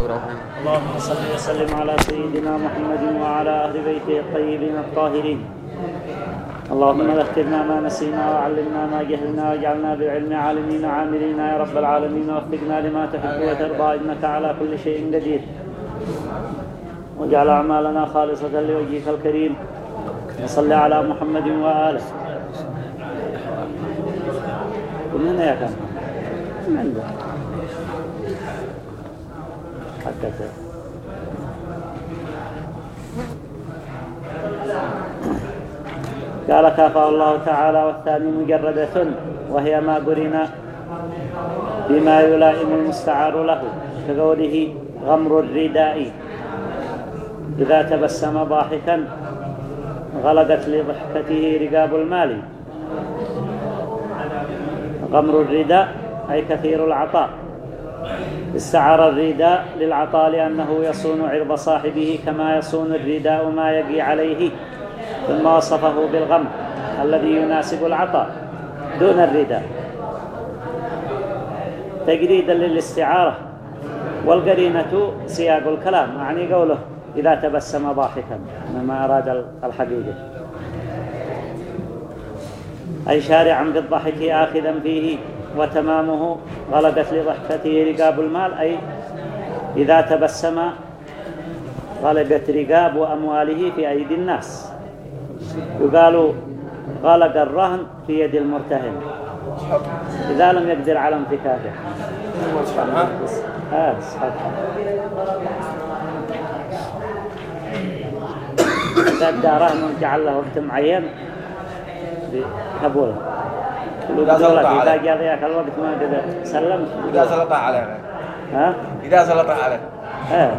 اللهم صل وسلم على سيدنا محمد وعلى أهل بيته الطيبين الطاهرين. اللهم ذكرنا ما نسينا وعلمنا ما جهلنا واجعلنا بالعلم عالمين عاملين يا رب العالمين. ووفقنا لما تحب وترضى إنك على كل شيء قدير. واجعل أعمالنا خالصة لوجهك الكريم. وصل على محمد وآله. من هنا يا كان من عنده قال كافى الله تعالى والثاني مجردة وهي ما قرن بما يلائم المستعار له كقوله غمر الرداء. إذا تبسم ضاحكا غلقت لضحكته رقاب المال. غمر الرداء أي كثير العطاء. استعار الرداء للعطاء لأنه يصون عرض صاحبه كما يصون الرداء ما يقي عليه ثم وصفه بالغم الذي يناسب العطاء دون الرداء تجريدا للاستعارة والقرينة سياق الكلام يعني قوله إذا تبسم ضاحكا مما أراد الحقيقة أي شارعا بالضحك آخذا فيه وتمامه غلقت لضحكته رقاب المال أي إذا تبسم غلقت رقاب أمواله في أيدي الناس. يقال غلق الرهن في يد المرتهن. إذا لم يقدر على انفكاكه. آه إذا رهن جعل له وقت معين بقبوله. سلط عليه. إذا جاء ذاك الوقت ما قدر سلم. إذا سلط عليه. ها؟ إذا سلط عليه. ها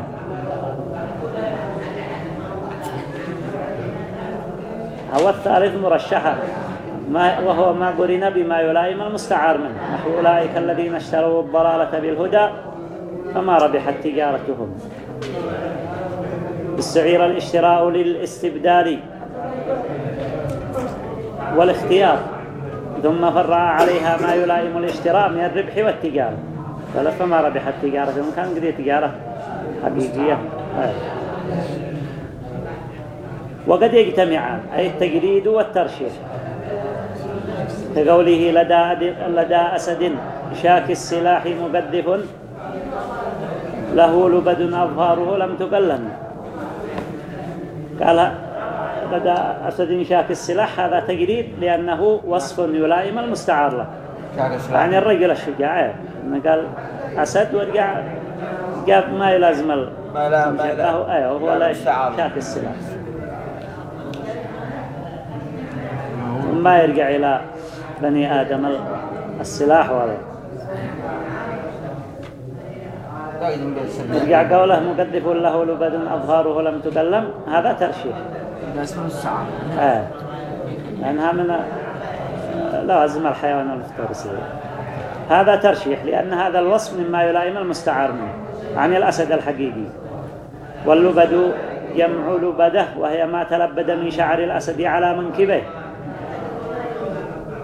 هو الثالث مرشحة. ما وهو ما قرن بما يلائم المستعار منه. نحو أولئك الذين اشتروا الضلالة بالهدى فما ربحت تجارتهم. استعير الاشتراء للاستبدال والاختيار. ثم فرع عليها ما يلائم الاشتراء من الربح والتجارة. قال فما ربحت تجارتهم كان قضية تجارة حقيقية. وقد يجتمعان أي التجريد والترشيح كقوله لدى, لدى أسد شاك السلاح مقدف له لبد أظهاره لم تقلم قال لدى أسد شاك السلاح هذا تجريد لأنه وصف يلائم المستعار له. يعني الرجل الشجاع قال أسد ورجع جاب ما يلازم ال... ما لا ما لا. أيوه هو لا. شاك السلاح. ما يرجع إلى بني آدم ال- السلاح ولا. يرجع قوله مقدف له لبد أظهاره لم تكلم هذا ترشيح. اسمه الساعة. آه. لأنها من لازم الحيوان المفترس هذا ترشيح لأن هذا الوصف مما يلائم المستعار منه. عن الأسد الحقيقي. واللبد جمع لبده وهي ما تلبد من شعر الأسد على منكبيه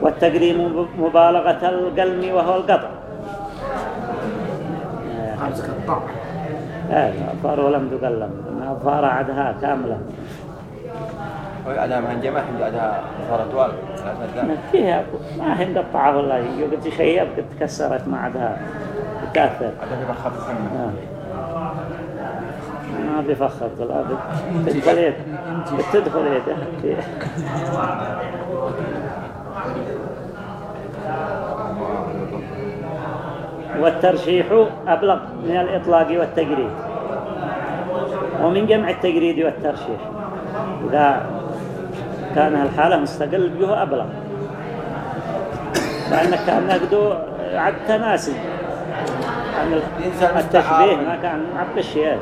والتقريم مبالغة القلم وهو القطع. عايز قطع. آه. أظهاره لم تقلم. أظهار عدها كاملة. وعدها مهنجمة عدها صارت وال فيها ما هي مقطعة والله. قد شيء قد تكسرت ما عدها تكاثر في بخف آه. ما بيفخر لا بتدخل يد. بتدخل يده والترشيح أبلغ من الإطلاق والتجريد. ومن جمع التجريد والترشيح. إذا كان الحالة مستقل به أبلغ لأنك كأنك دو عد تناسي عن التشبيه. ما كان عبد الشيء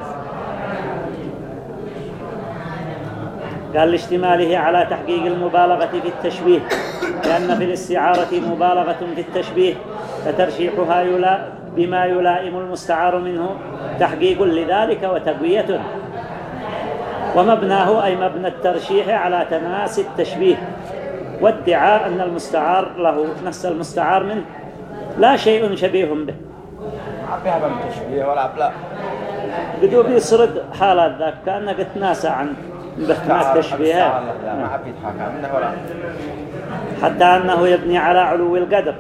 قال لاشتماله على تحقيق المبالغة في التشبيه. لأن في الاستعارة مبالغة في التشبيه فترشيحها يلا بما يلائم المستعار منه تحقيق لذلك وتقوية. ومبناه أي مبنى الترشيح على تناسي التشبيه وادعاء أن المستعار له نفس المستعار منه. لا شيء شبيه به. عبيها تشبيه ولا عبلا بدو بيسرد حالات ذاك كأنك تناسى عن بحث التشبيه. لا ما عبيد حكى منه ولا حتى أنه يبني على علو القدر.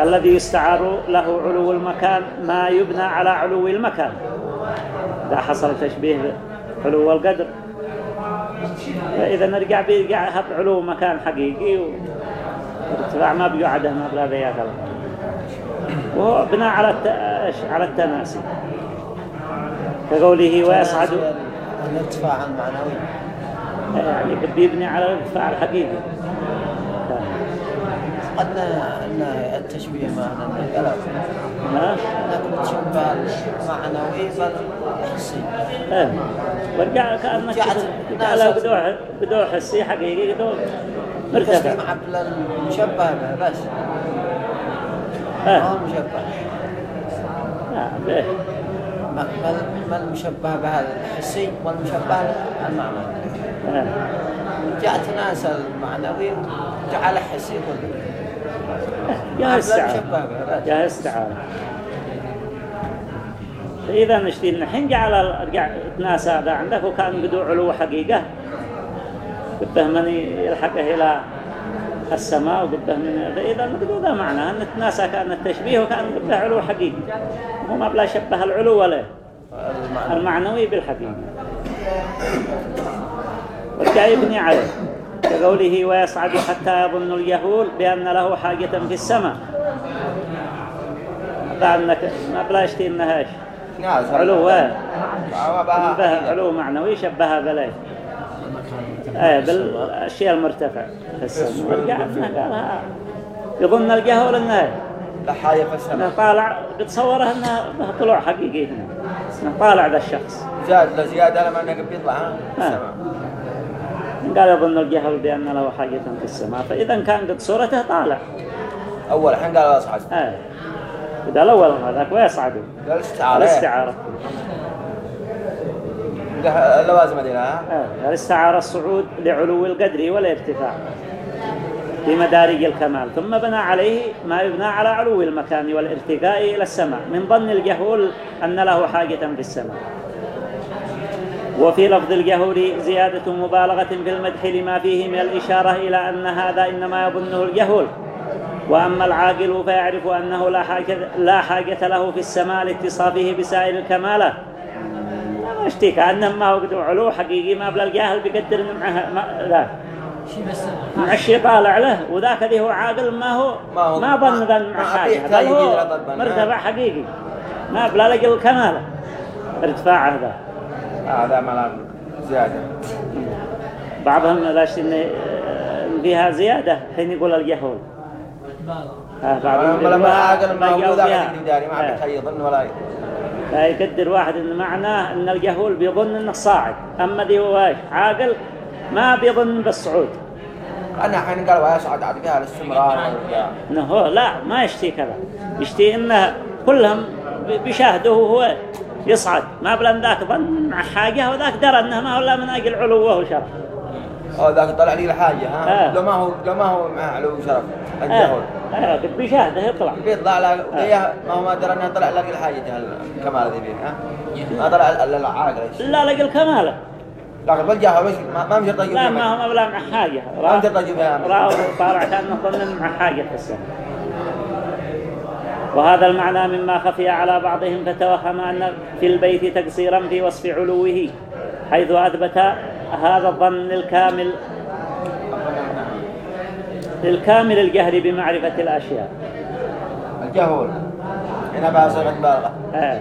الذي يستعار له علو المكان ما يبنى على علو المكان. إذا حصل تشبيه علو القدر فإذا نرجع بيرجع هب علو مكان حقيقي وارتفاع ما بيقعده ما بلا ذيات وهو بناء على. على التناسي كقوله ويصعد الارتفاع المعنوي. يعني بيبني على الارتفاع الحقيقي. قد إن التشبيه معنى القلب تشبه المعنوي بل حسي إيه. ورجع كأنك على بدوح بدوح حسي حقيقي بدوح مرتفع. مع المشبه به بس. إيه. ما هو المشبه آه، ليه؟ ما المشبه بهذا الحسي والمشبه المعنوي إيه. جاء تناسى المعنوي جعل حسي كله. يا استعارة يا استعارة إذا نشتي الحين جعل رجع تناسى هذا عندك وكان بدو علو حقيقة. قده من يلحقه إلى السماء وقده من إذا بدو ذا معنى. أن تناسى كان التشبيه وكان قده علو حقيقي. هو ما بلا شبه العلو ولا المعنوي بالحقيقة. ورجع يبني عليه كقوله ويصعد حتى يظن اليهول بأن له حاجة في السماء. أنك ما بلا يشتي ناس علو إيه. بها. شبه علو معنوي شبهها بليه إيه بالاشياء المرتفع. في السماء قالها. يظن الجهول انه لا حاجة في السماء. طالع بتصوره انه طلوع حقيقي هنا. انه طالع ذا الشخص. زاد لا زيادة لما انه بيطلع آه. السماء. قال يظن الجهل بأن له حاجة في السماء. فإذا كان قد صورته طالع. أول الحين قال اصعد آه. إذا الأول هذاك قال استعارة. الاستعارة له اللوازم هذه ها؟ آه. الاستعارة الصعود لعلو القدر والارتفاع في مدارج الكمال. ثم بنى عليه ما يبنى على علو المكان والارتقاء إلى السماء من ظن الجهول أن له حاجة في السماء. وفي لفظ الجهول زيادة مبالغة في المدح لما فيه من الإشارة إلى أن هذا إنما يظنه الجهول. وأما العاقل فيعرف أنه لا حاجة, لا حاجة له في السماء لاتصافه بسائر الكمالات ما اشتي كأنه ما هو قدو علو حقيقي ما بلا الجاهل بيقدر إنه معه ما لا. مع الشيء طالع له وذاك ذي هو عاقل ما هو ما ظن ما مع حاجة. بل هو. مرتفع حقيقي. ما بلا لقى الكمال ارتفاعه ذا هذا ملام زيادة. بعضهم لا شيء إنه فيها زيادة. حين يقول الجهول. آه، بعضهم لما عاقل ما ما هو ذاك. اللي شيء يظن ولا لا يقدر واحد إن معناه إن الجهول بيظن إنه صاعد. أما ذي هو؟ عاقل ما بيظن بالصعود. أنا حين قال ويصعد عاد فيها الاستمرار. إنه هو لا ما يشتي كذا. يشتي إنه كلهم بي- بيشاهدوه هو يصعد. ما بلا ذاك ظن مع حاجة وذاك درى إنه ما هو إلا من أجل علوه وشرف أو ذاك طلع لي الحاجة ها؟ آه. لو ما هو لو ما هو معه علو شرف آه. الجهل. آه قد بيشاهده يطلع. بيطلع لا وياه ما هو ما درى إنه طلع لقي الحاجة الكمال ذي بيه ها؟ ما طلع الا العاقل. لا لقى الكمال. لكن بالجهل مش ما ما مشي طيب لا ما هو ما بلا مع حاجة. ما يا عمي. راه طالع كأنه ظن مع حاجة في وهذا المعنى مما خفي على بعضهم فتوهم أن في البيت تقصيرا في وصف علوه حيث أثبت هذا الظن الكامل الكامل الجهل بمعرفة الأشياء. الجهول. هنا بقى صيغة بالغة آه.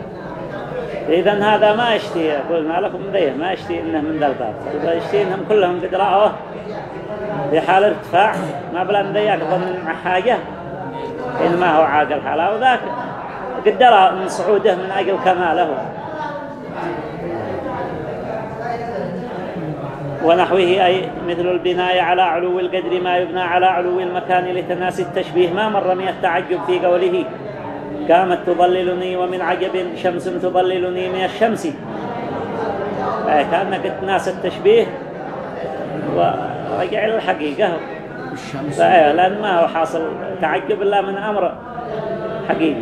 إذا هذا ما يشتي قلنا لكم ذيه ما يشتي إنه من ذا الباب. إذا يشتي إنهم كلهم قد رأوه في حال ارتفاع. ما بلا ذيك ظن مع حاجة إن ما هو عاقل حاله وذاك. قد درى من صعوده من أجل كماله. ونحوه أي مثل البناء على علو القدر ما يبنى على علو المكان لتناسي التشبيه ما مر من التعجب في قوله. قامت تضللني ومن عجب شمس تضللني من الشمس. آه، كأنك تناسى التشبيه ورجع إلى الحقيقة فأيه لأن ما هو حاصل تعجب إلا من أمر حقيقي.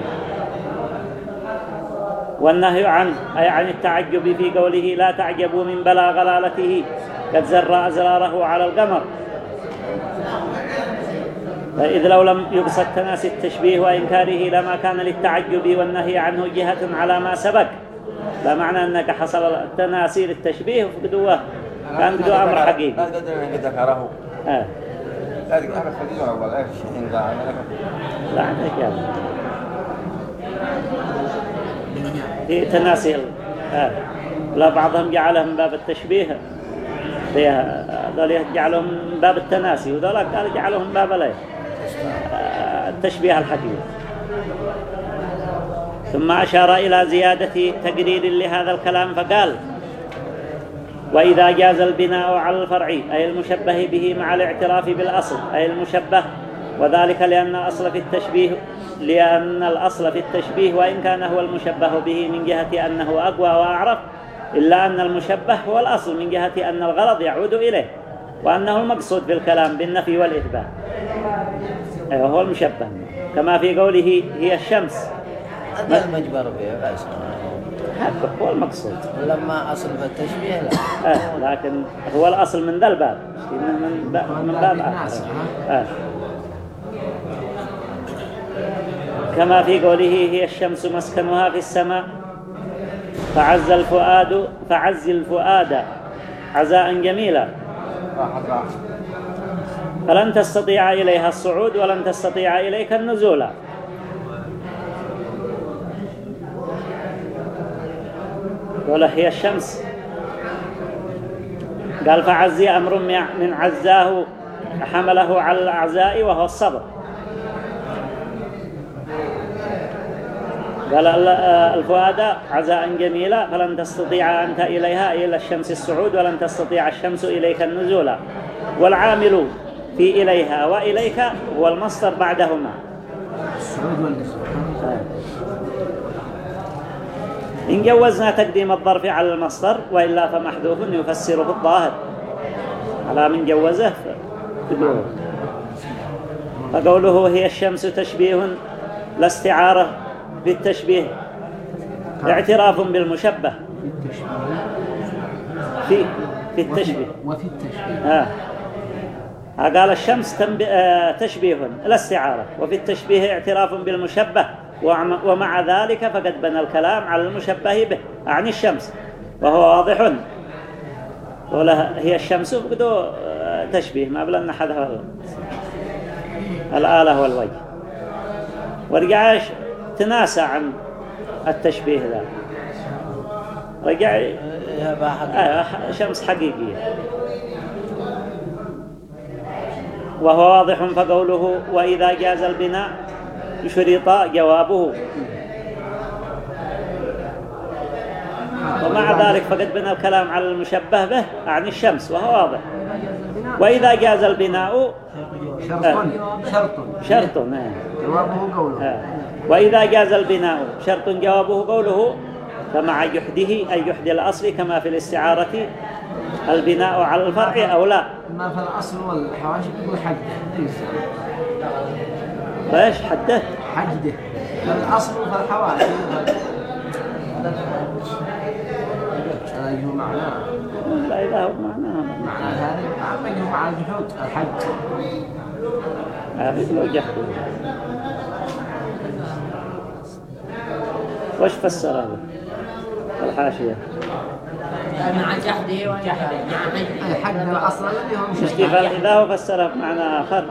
والنهي عنه أي عن التعجب في قوله لا تعجبوا من بلا غلالته قد زر أزراره على القمر فإذ لو لم يقصد تناسي التشبيه وإنكاره لما كان للتعجب والنهي عنه جهة على ما سبق لا معنى أنك حصل التناسي للتشبيه وفقدوه كان قدوه أمر حقيقي لا تقدر ذكره آه. لا تقدر ذا لا عندك يا في تناسي آه. لا بعضهم جعله من باب التشبيه هذول جعلهم من باب التناسي وذولا قال جعلهم من باب التشبيه الحقيقي ثم أشار إلى زيادة تقرير لهذا الكلام فقال وإذا جاز البناء على الفرع أي المشبه به مع الاعتراف بالأصل أي المشبه وذلك لأن الأصل في التشبيه لأن الأصل في التشبيه وإن كان هو المشبه به من جهة أنه أقوى وأعرف إلا أن المشبه هو الأصل من جهة أن الغرض يعود إليه وأنه المقصود بالكلام بالنفي والإثبات. أيوه هو المشبه. كما في قوله هي الشمس. هذا المجبر به هذا هو المقصود. لما أصل في التشبيه لا. آه لكن هو الأصل من ذا الباب. من من باب, من باب آخر آه. كما في قوله هي الشمس مسكنها في السماء. فعز الفؤاد فعز الفؤاد. عزاء جميلا. فلن تستطيع إليها الصعود ولن تستطيع إليك النزول. ولا هي الشمس. قال فعزي أمر من عزاه حمله على الأعزاء وهو الصبر. قال الفؤاد عزاء جميلة فلن تستطيع أنت إليها إلى الشمس الصعود ولن تستطيع الشمس إليك النزول. والعامل في إليها وإليك هو المصدر بعدهما. الصعود والنزول. إن جوزنا تقديم الظرف على المصدر وإلا فمحذوف يفسره الظاهر. على من جوزه؟ فقوله هي الشمس تشبيه لا استعارة. بالتشبيه. اعتراف بالمشبه. في في التشبيه. وفي التشبيه. آه. قال الشمس تنب... آه تشبيه. لا استعارة. وفي التشبيه اعتراف بالمشبه. ومع- ومع ذلك فقد بنى الكلام على المشبه به عن الشمس. وهو واضح. ولا هي الشمس بدو آه، تشبيه. ما بلا أن الآلة والوجه. ورجعش تناسى عن التشبيه ذا. رجع يا باحق آه، شمس حقيقية. وهو واضح فقوله وإذا جاز البناء شرط جوابه. ومع ذلك فقد بنى الكلام على المشبه به عن الشمس وهو واضح. وإذا جاز البناء شرط شرط شرط نعم. جوابه قوله. آه. وإذا جاز البناء شرط جوابه قوله فمع جحده أي جحد الأصل كما في الاستعارة البناء على الفرع أو لا. ما في الأصل والحواشي يقول حده فايش حده حده الأصل فالحواشي هذا يجوا معناه. لا إذا هو معناها معنى ذلك ما يجوا مع الجحود الحد عارف لو جحده. وش فسر هذا. الحاشية. مع جحده وجحده الحد الأصل الذي هو مش كيف إذا هو فسره بمعنى آخر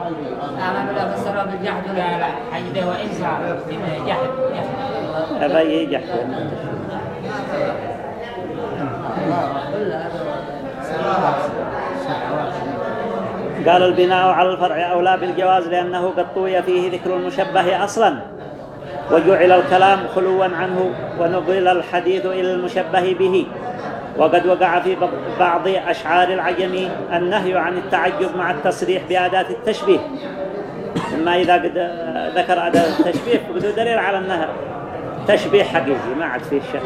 أنا بلا فسر بالجحد لا لا حجده وإنسان جحد جحد هذا يجحده قال البناء على الفرع أولى بالجواز لأنه قد طوي فيه ذكر المشبه أصلا. وجعل الكلام خلوا عنه ونقل الحديث إلى المشبه به. وقد وقع في بعض أشعار العجم النهي عن التعجب مع التصريح بأداة التشبيه. إما إذا قد ذكر أداة التشبيه فقد دليل على أنها تشبيه حقيقي ما عاد فيه شك.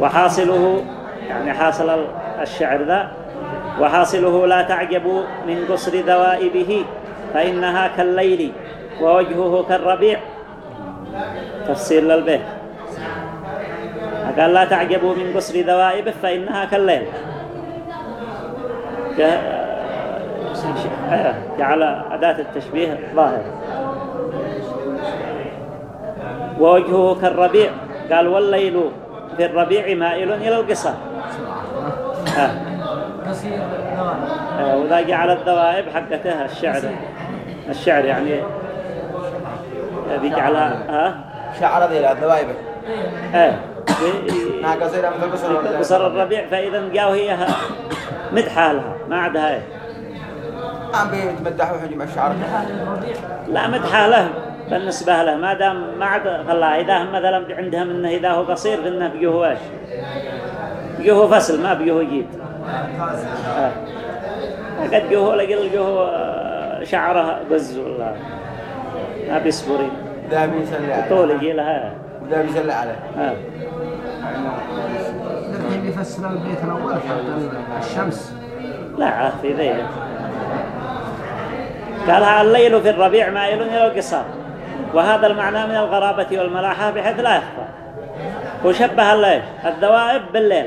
وحاصله يعني حاصل الشعر ذا. وحاصله لا تعجبوا من قصر ذوائبه فإنها كالليل ووجهه كالربيع. تفسير للبيت قال لا تعجبوا من قصر ذوائبه فإنها كالليل. جعل أداة التشبيه ظاهر. ووجهه كالربيع. قال والليل في الربيع مائل إلى القصر. آه. آه، وذا جعل الذوائب حقتها الشعر. الشعر يعني بيجعلها ها؟ شعر ذي آه. نها قصيرة مثل قصر. قصر الربيع فإذا جاءوا هي مدحة لها ما عندها إيه. عم بيتمدحوا حجم الشعر. لا مدحة له بالنسبة له ما دام ما عاد خلاها إذا مثلا عندهم إنه إذا هو قصير فإنه بيجوه إيش بيجوه فصل ما بيجوه جيد. قد جوه لقل جوه آه، شعره بز والله. ما بيصبرين ذا بيسلي عليه طول يجي لها. وذا بيسلي عليه آه. الحين يفسر البيت الأول حق الشمس؟ لا في ذي. قالها الليل في الربيع مائل إلى القصار وهذا المعنى من الغرابة والملاحة بحيث لا يخفى. وشبه الليل الدوائب بالليل.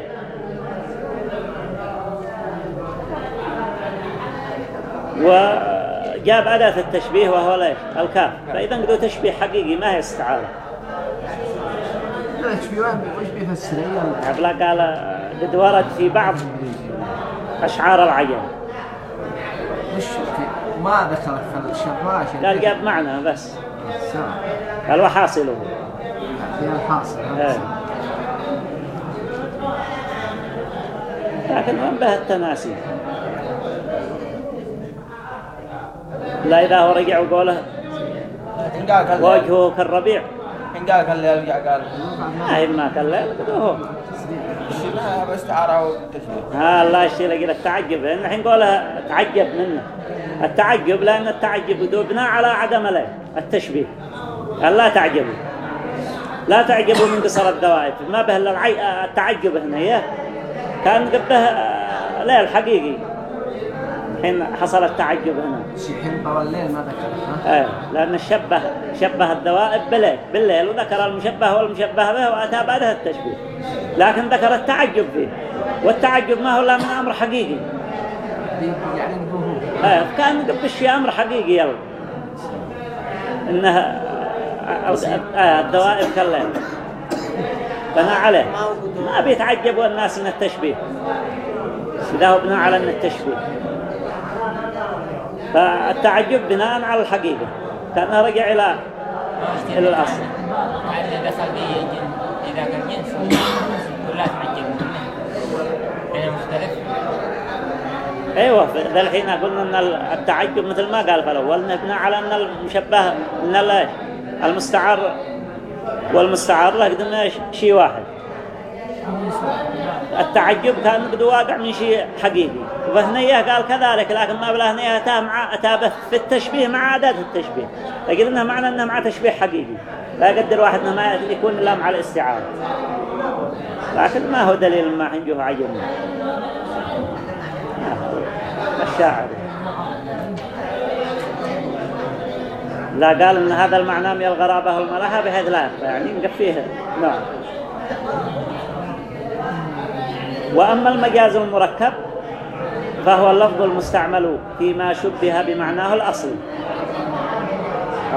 وجاب أداة التشبيه وهو ليش الكاف. فإذا قدوا تشبيه حقيقي ما هي استعارة؟ عبلا قال قد ورد في بعض أشعار العجم في- ما ذكرت في الشراش قال جاب معنى بس. قال وحاصله في الحاصل إيه. لكن وين به التناسي لا إذا هو رجع وقوله قال وجهه كالربيع. إن قال كلا يرجع قال. ما ما هو الشيء ما باستعارة وتشبيه ها الله يشتي لك التعجب. لأن الحين قولها تعجب منه. التعجب لأن التعجب يدوبنا على عدم له. التشبيه. قال لا تعجبوا. لا تعجبوا من قصر الدوائب ما به إلا. التعجب هنا؟ كان قبه آه، ليل حقيقي. حين حصل التعجب هنا. حين طوى الليل ما ذكرت ها؟ آه. لأن الشبه شبه الدوائب بالليل بالليل وذكر المشبه والمشبه به وأتى بعدها التشبيه. لكن ذكر التعجب فيه. والتعجب ما هو إلا من أمر حقيقي. يعني الظهور آه. كان قبل شيء أمر حقيقي يلا. إنها آه، الدوائب كالليل. بناء عليه. ما بيتعجبوا الناس من التشبيه. إذا هو بناء على أن التشبيه. فالتعجب بناء على الحقيقة كأنه رجع إلى إلى الأصل. إذا كان جنس ولا تعجب منه مختلف أيوة ذا الحين قلنا أن التعجب مثل ما قال في الأول نبنى على أن المشبه ال- المستعار والمستعار له قدمنا شيء واحد. التعجب كان قد واقع من شيء حقيقي. وهنية قال كذلك لكن ما بلا هنية أتى مع أتى في التشبيه مع أداة التشبيه. لكن إنه معنى أنه مع تشبيه حقيقي. لا يقدر واحد إنه ما يكون إلا مع الاستعارة. لكن ما هو دليل ما حنجوه عجبنا الشاعر. لا قال إن هذا المعنى من الغرابة والملاحة بحيث لا يعني نقفيه نعم. وأما المجاز المركب فهو اللفظ المستعمل فيما شبه بمعناه الأصلي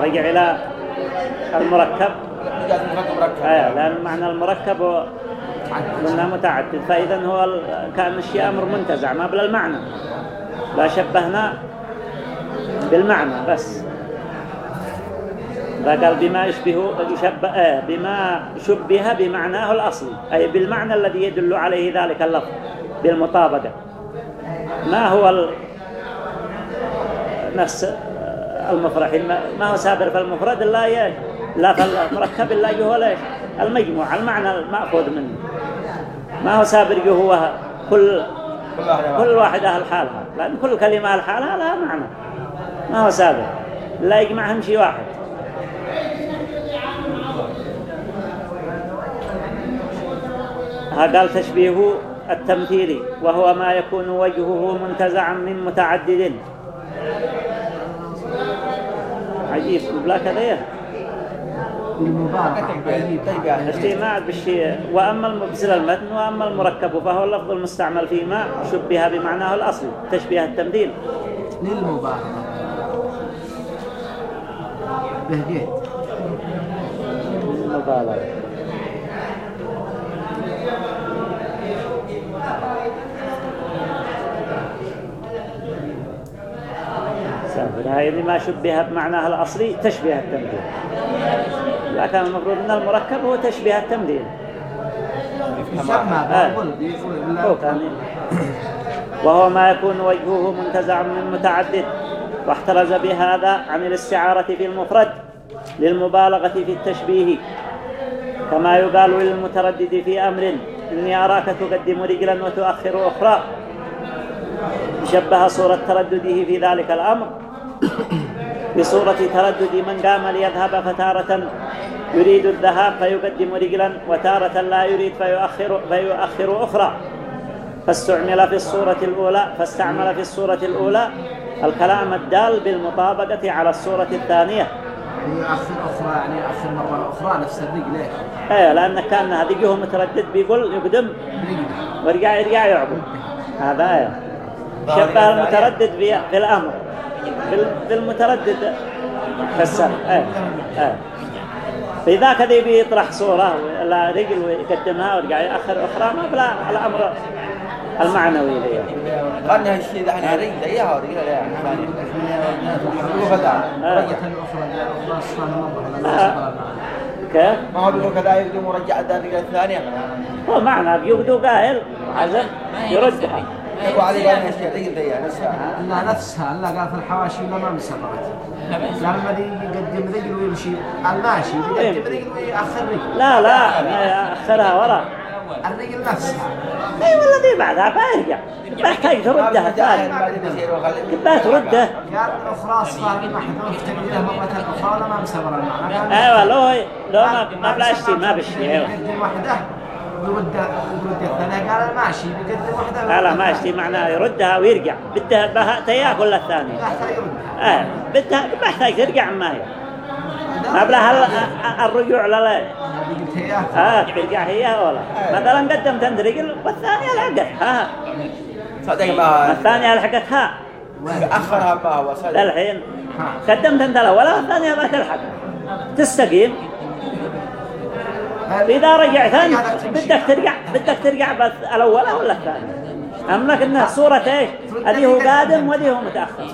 رجع إلى المركب. آه لأن معنى المركب قلنا متعدد فإذا هو كأن الشيء أمر منتزع ما بلا المعنى. لا شبهنا بالمعنى بس. فقال بما يشبه يشبه آه بما شبه بمعناه الأصلي أي بالمعنى الذي يدل عليه ذلك اللفظ بالمطابقة. ما هو ال... نفس المفرح. ما- هو سابر في المفرد إلا ي... لا في المركب إلا هو ليش؟ المجموع المعنى المأخوذ منه. ما هو سابر هو كل كل واحد واحدة لحالها لأن كل كلمة لحالها لها معنى. ما هو سابق لا يجمعهم شيء واحد. قال تشبيه التمثيلي وهو ما يكون وجهه منتزعا من متعدد. عجيب بلا كذا. اجتماع بالشيء. وأما المبزل المتن وأما المركب فهو اللفظ المستعمل فيما شبه بمعناه الأصلي تشبيه التمثيل. للمبالغة بهجيت. المبالغة اللي ما شبه بمعناه الأصلي تشبيه التمثيل لكن المفروض أن المركب هو تشبيه التمثيل آه. كان وهو ما يكون وجهه منتزع من متعدد واحترز بهذا عن الاستعارة في المفرد للمبالغة في التشبيه. كما يقال للمتردد في أمر إني أراك تقدم رجلا وتؤخر أخرى. شبه صورة تردده في ذلك الأمر. بصورة تردد من قام ليذهب فتارة يريد الذهاب فيقدم رجلا وتارة لا يريد فيؤخر, فيؤخر أخرى. فاستعمل في الصورة الأولى فاستعمل في الصورة الأولى الكلام الدال بالمطابقة على الصورة الثانية. يأخر أخرى يعني يأخر مرة أخرى نفس الرجل إيه لأن كان هذه متردد بيقول يقدم. رجل. ويرجع يرجع يعقب هذا آية. شبه المتردد في, الأمر. بالمتردد. في إيه إيه فإذا كذا يبي يطرح صورة ولا رجل ويقدمها ويرجع يأخر أخرى ما بلا الأمر المعنوي هالشيء ده إحنا رجل اياها ورجل آه. كيف؟ ما هو بيقول كذا يقدم مرجع الثانية. هو معنى بيقدو قائل عزم يردها يقول عليه قال نفسها. إلا نفسها إلا قال في الحواشي ولا ما مسبقت قال الذي يقدم رجل ويمشي الماشي يقدم رجل ويأخر رجل. لا لا ما يأخرها وراء الرجل نفسها. إي والله ذي بعدها بيرجع محتاج تردها ثاني. ما ترده. قال الأخرى أصلا محذوف تقديره مرة أخرى ولا ما مسبر المعنى أيوه لو لو ما ما بلا اشتي ما بشتي أيوه ويرد يرد الثانية قال الماشي بيقدم وحده لا لا ما اشتي معناه يردها ويرجع. بدها بها تياكل الثاني. يحتاج يردها إيه بدها محتاج ترجع ما هي. ما بلا هل الرجوع لا لا. هذه قلت هي. ها ترجع هي ولا. مثلا قدمت انت رجل والثانية لحقت. ها. صدق ما الثانية لحقت ها. أخرها ما هو صدق. الحين قدمت انت الاولى والثانية ما تلحق. تستقيم. إذا رجعت أنت بدك ترجع بدك ترجع بس الأولى ولا الثانية أملك إنها صورة إيش؟ هذه هو قادم وهذه هو متأخر.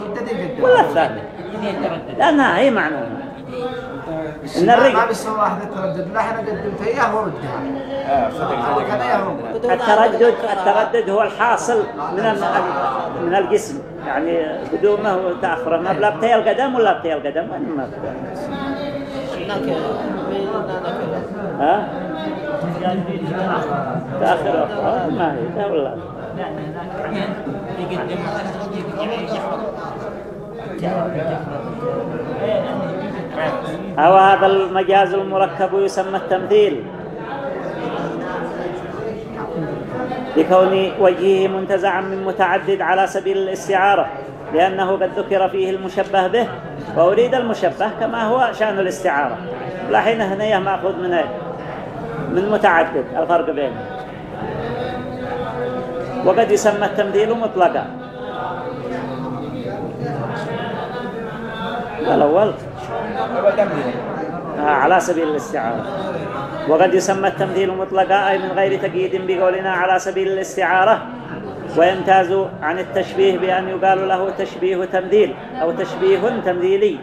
ولا الثانية لأنها هي معناها إن ما الرجل بيصير واحد التردد لا إحنا قدمت اياه وردها آه، التردد التردد هو الحاصل من ال- من الجسم. يعني قدومه وتأخره. ما بلا بتي القدم ولا بتي القدم وين ما بتي هناك بيننا هناك ها؟ تأخر أخرى ما هي ولا يقدم أو هذا المجاز المركب يسمى التمثيل. لكون وجهه منتزعا من متعدد على سبيل الاستعارة لأنه قد ذكر فيه المشبه به وأريد المشبه كما هو شأن الاستعارة. لا حين هنا مأخذ من إيه؟ من متعدد الفرق بينهم. وقد يسمى التمثيل مطلقا. الأول. آه، على سبيل الاستعارة وقد يسمى التمثيل مطلقا أي من غير تقييد بقولنا على سبيل الاستعارة ويمتاز عن التشبيه بأن يقال له تشبيه تمثيل أو تشبيه تمثيلي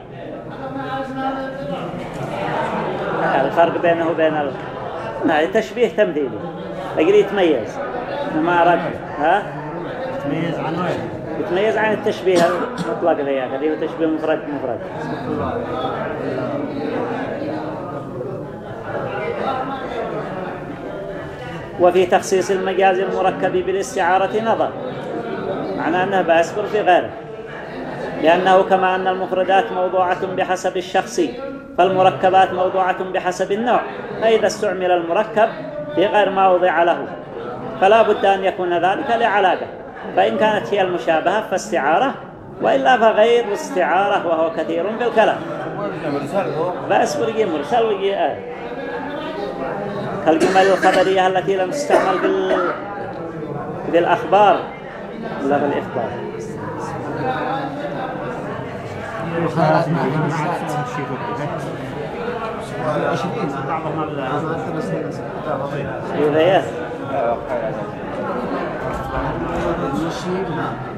آه، الفرق بينه وبين لا تشبيه تمثيلي. أجل يتميز. ما رد ها؟ تميز عن وين؟ يتميز عن التشبيه المطلق ذيك هذه هو تشبيه مفرد مفرد. وفي تخصيص المجاز المركب بالاستعارة نظر معنى أنه بأسبر في غيره. لأنه كما أن المفردات موضوعة بحسب الشخص فالمركبات موضوعة بحسب النوع فإذا استعمل المركب في غير ما وضع له. فلا بد أن يكون ذلك لعلاقة فإن كانت هي المشابهة فاستعارة وإلا فغير استعارة وهو كثير في الكلام مرسل هو بس ورقي مرسل ورقي آه. كالجمل الخبرية التي لم تستعمل بال... بالأخبار. لا بالإخبار. إذا يا Gracias.